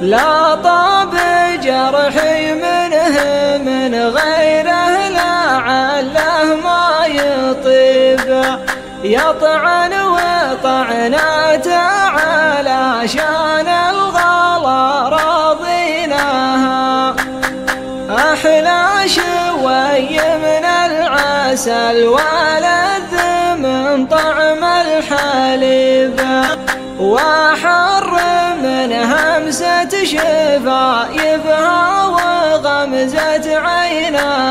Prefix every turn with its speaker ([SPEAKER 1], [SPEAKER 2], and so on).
[SPEAKER 1] لا طاب جرحي منه من غيره لعله ما يطيب. يطعن وطعناته على شان الغلا راضيناها أحلى شوي من العسل ولذ من طعم الحليب. وحر شفايفها وغمزة عينها